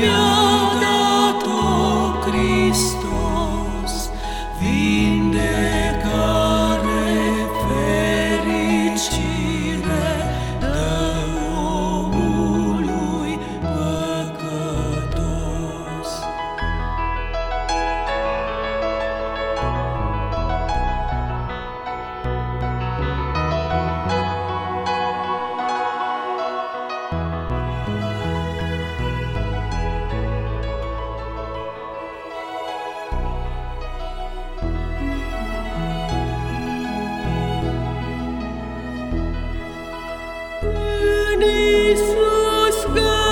You. Nisrusga